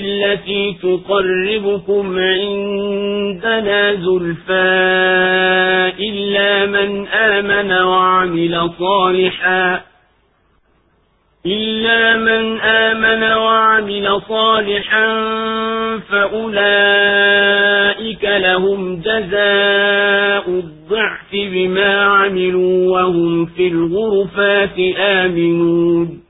بالتي تقربكم عندنا زلفا إلا من آمن وعمل صالحا إلا من آمن وعمل صالحا فأولئك لهم جزاء الضعف بما عملوا وهم في الغرفات آمنون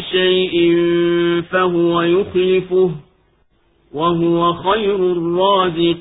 شيء فهو يخلفه وهو خير الرازق